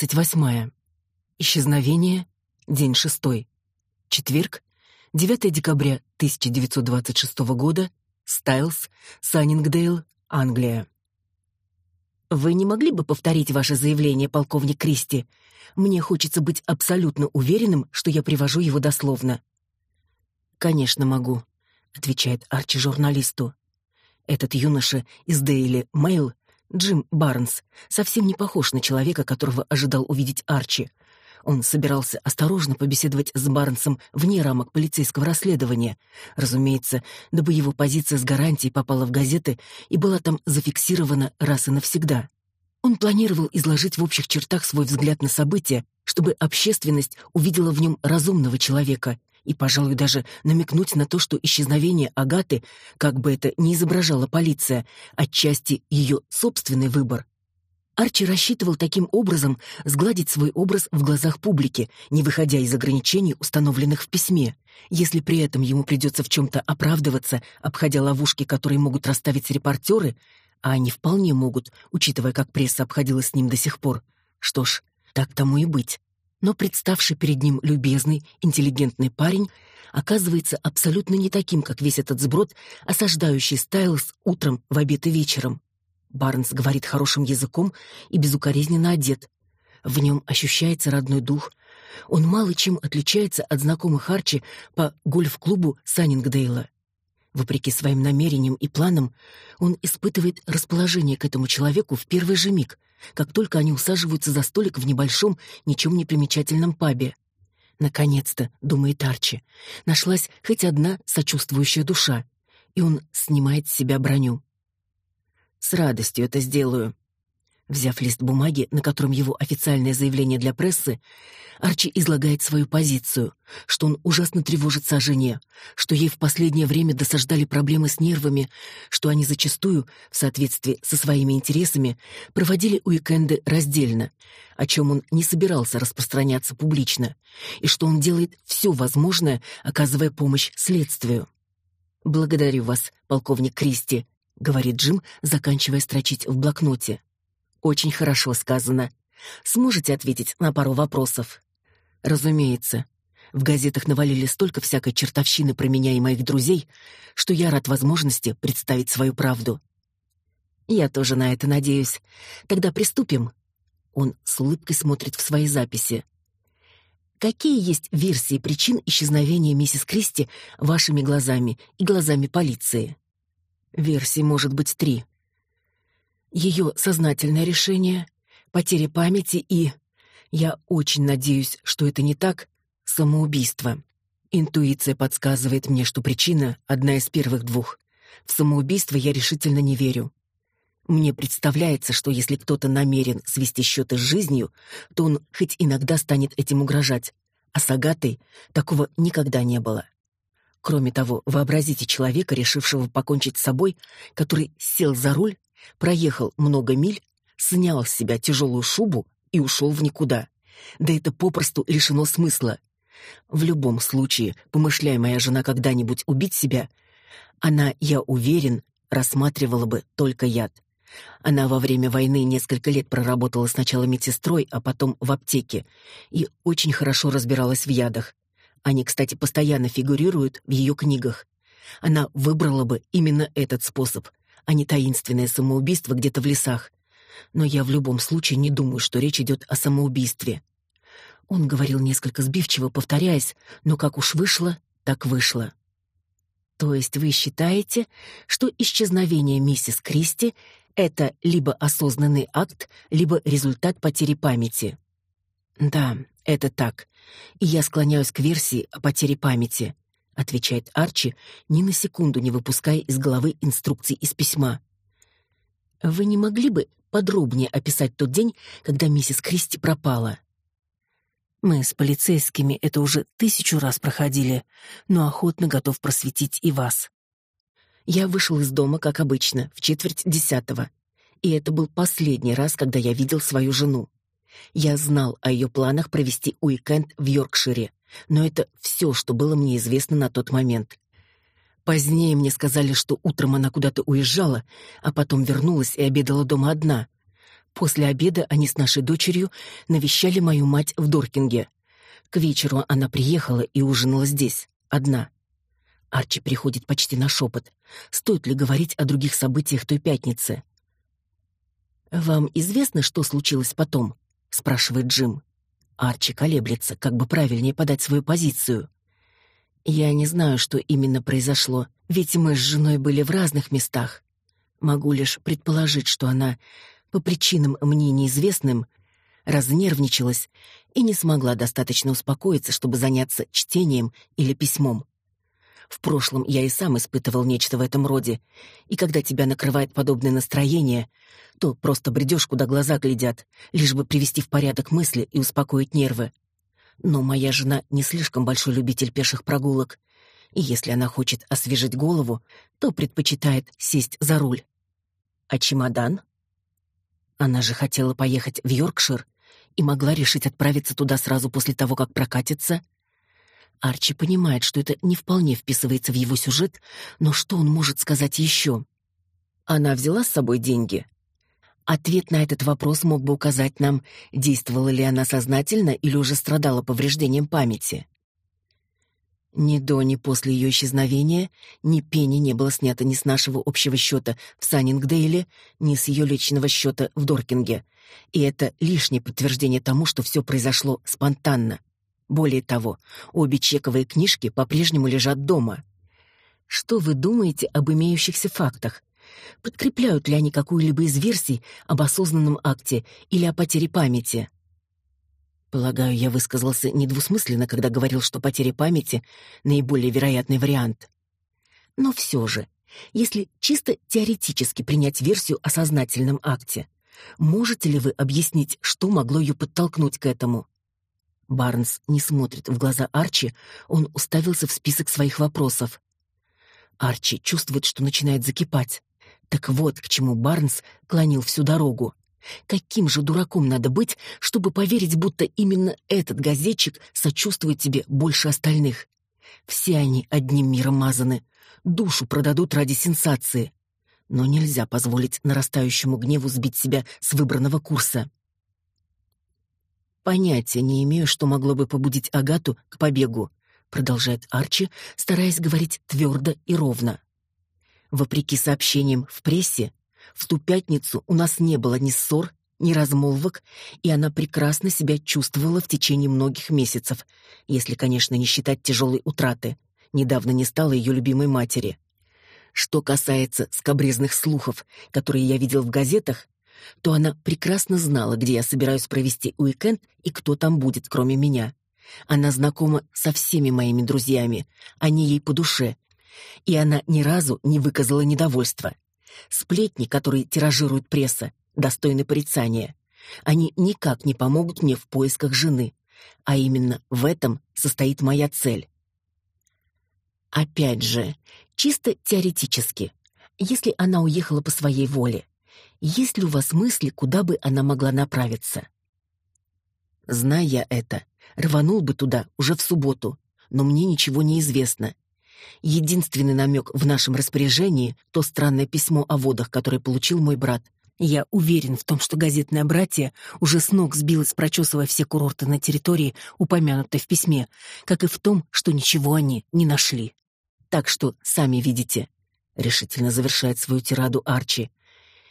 28. Исчезновение. День шестой. Четверг. 9 декабря 1926 года. Стайлс, Саннингдейл, Англия. Вы не могли бы повторить ваше заявление, полковник Кристи? Мне хочется быть абсолютно уверенным, что я привожу его дословно. Конечно, могу, отвечает Арчи журналисту. Этот юноша из Daily Mail, Джим Барнс, совсем не похож на человека, которого ожидал увидеть Арчи. Он собирался осторожно побеседовать с Барнсом вне рамок полицейского расследования. Разумеется, дабы его позиция с гарантией попала в газеты и была там зафиксирована раз и навсегда. Он планировал изложить в общих чертах свой взгляд на события, чтобы общественность увидела в нем разумного человека и, пожалуй, даже намекнуть на то, что исчезновение Агаты, как бы это ни изображала полиция, отчасти ее собственный выбор. Арчи рассчитывал таким образом сгладить свой образ в глазах публики, не выходя из ограничений, установленных в письме. Если при этом ему придется в чем-то оправдываться, обходя ловушки, которые могут расставить репортеры, а они вполне могут, учитывая, как пресса обходилась с ним до сих пор, что ж, так тому и быть. Но представший перед ним любезный, интеллигентный парень оказывается абсолютно не таким, как весь этот сброд, осаждающий Стайлс утром, в обед и вечером. Барнс говорит хорошим языком и безукоризненно одет. В нем ощущается родной дух. Он мало чем отличается от знакомых Арчи по гольф-клубу Саннингдейла. Вопреки своим намерениям и планам, он испытывает расположение к этому человеку в первый же миг, как только они усаживаются за столик в небольшом, ничем не примечательном пабе. Наконец-то, думает Арчи, нашлась хоть одна сочувствующая душа, и он снимает с себя броню. С радостью это сделаю. Взяв лист бумаги, на котором его официальное заявление для прессы, Арчи излагает свою позицию, что он ужасно тревожится о жене, что ей в последнее время досаждали проблемы с нервами, что они зачастую, в соответствии со своими интересами, проводили уикенды раздельно, о чем он не собирался распространяться публично, и что он делает все возможное, оказывая помощь следствию. Благодарю вас, полковник Кристи, говорит Джим, заканчивая строчить в блокноте. Очень хорошо сказано. Сможете ответить на пару вопросов? Разумеется. В газетах навалили столько всякой чертовщины про меня и моих друзей, что я рад возможности представить свою правду. Я тоже на это надеюсь. Тогда приступим. Он с улыбкой смотрит в свои записи. Какие есть версии причин исчезновения миссис Кристи вашими глазами и глазами полиции? Версий может быть три. Ее сознательное решение, потеря памяти и... Я очень надеюсь, что это не так, самоубийство. Интуиция подсказывает мне, что причина одна из первых двух. В самоубийство я решительно не верю. Мне представляется, что если кто-то намерен свести счеты с жизнью, то он хоть иногда станет этим угрожать. А с Агатой такого никогда не было. Кроме того, вообразите человека, решившего покончить с собой, который сел за руль, проехал много миль, снял с себя тяжелую шубу и ушел в никуда. Да это попросту лишено смысла. В любом случае, помышляя моя жена когда-нибудь убить себя, она, я уверен, рассматривала бы только яд. Она во время войны несколько лет проработала сначала медсестрой, а потом в аптеке и очень хорошо разбиралась в ядах. Они, кстати, постоянно фигурируют в ее книгах. Она выбрала бы именно этот способ, а не таинственное самоубийство где-то в лесах. Но я в любом случае не думаю, что речь идет о самоубийстве. Он говорил несколько сбивчиво, повторяясь, но как уж вышло, так вышло. То есть вы считаете, что исчезновение миссис Кристи это либо осознанный акт, либо результат потери памяти? Да, это так. И я склоняюсь к версии о потере памяти, отвечает Арчи, ни на секунду не выпуская из головы инструкций из письма. Вы не могли бы подробнее описать тот день, когда миссис Кристи пропала? Мы с полицейскими это уже тысячу раз проходили, но охотно готов просветить и вас. Я вышел из дома, как обычно, в четверть десятого, и это был последний раз, когда я видел свою жену. Я знал о ее планах провести уикенд в Йоркшире, но это все, что было мне известно на тот момент. Позднее мне сказали, что утром она куда-то уезжала, а потом вернулась и обедала дома одна. После обеда они с нашей дочерью навещали мою мать в Доркинге. К вечеру она приехала и ужинала здесь, одна. Арчи приходит почти на шепот. Стоит ли говорить о других событиях той пятницы? «Вам известно, что случилось потом?» — спрашивает Джим. Арчи колеблется, как бы правильнее подать свою позицию. «Я не знаю, что именно произошло, ведь мы с женой были в разных местах. Могу лишь предположить, что она, по причинам мне неизвестным, разнервничалась и не смогла достаточно успокоиться, чтобы заняться чтением или письмом. В прошлом я и сам испытывал нечто в этом роде, и когда тебя накрывает подобное настроение, то просто бредешь, куда глаза глядят, лишь бы привести в порядок мысли и успокоить нервы. Но моя жена не слишком большой любитель пеших прогулок, и если она хочет освежить голову, то предпочитает сесть за руль. А чемодан? Она же хотела поехать в Йоркшир и могла решить отправиться туда сразу после того, как прокатится — Арчи понимает, что это не вполне вписывается в его сюжет, но что он может сказать еще? Она взяла с собой деньги. Ответ на этот вопрос мог бы указать нам, действовала ли она сознательно или уже страдала повреждением памяти. Ни до, ни после ее исчезновения ни пени не было снято ни с нашего общего счета в Саннингдейле, ни с ее личного счета в Доркинге. И это лишнее подтверждение тому, что все произошло спонтанно. Более того, обе чековые книжки по-прежнему лежат дома. Что вы думаете об имеющихся фактах? Подкрепляют ли они какую-либо из версий об осознанном акте или о потере памяти? Полагаю, я высказался недвусмысленно, когда говорил, что потеря памяти — наиболее вероятный вариант. Но все же, если чисто теоретически принять версию о сознательном акте, можете ли вы объяснить, что могло ее подтолкнуть к этому? Барнс не смотрит в глаза Арчи, он уставился в список своих вопросов. Арчи чувствует, что начинает закипать. Так вот, к чему Барнс клонил всю дорогу. Каким же дураком надо быть, чтобы поверить, будто именно этот газетчик сочувствует тебе больше остальных? Все они одним миром мазаны, душу продадут ради сенсации. Но нельзя позволить нарастающему гневу сбить себя с выбранного курса. Понятия не имею, что могло бы побудить Агату к побегу, продолжает Арчи, стараясь говорить твердо и ровно. Вопреки сообщениям в прессе, в ту пятницу у нас не было ни ссор, ни размолвок, и она прекрасно себя чувствовала в течение многих месяцев, если, конечно, не считать тяжелой утраты. Недавно не стала ее любимой матери. Что касается скобрезных слухов, которые я видел в газетах, то она прекрасно знала, где я собираюсь провести уикенд и кто там будет, кроме меня. Она знакома со всеми моими друзьями, они ей по душе. И она ни разу не выказала недовольства. Сплетни, которые тиражирует пресса, достойны порицания. Они никак не помогут мне в поисках жены. А именно в этом состоит моя цель. Опять же, чисто теоретически, если она уехала по своей воле, есть ли у вас мысли, куда бы она могла направиться? Зная это, рванул бы туда уже в субботу, но мне ничего не известно. Единственный намек в нашем распоряжении — то странное письмо о водах, которое получил мой брат. Я уверен в том, что газетное братье уже с ног сбилось, прочесывая все курорты на территории, упомянутой в письме, как и в том, что ничего они не нашли. Так что, сами видите, — решительно завершает свою тираду Арчи,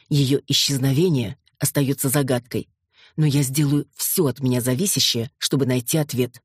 ее исчезновение остается загадкой, но я сделаю все от меня зависящее, чтобы найти ответ.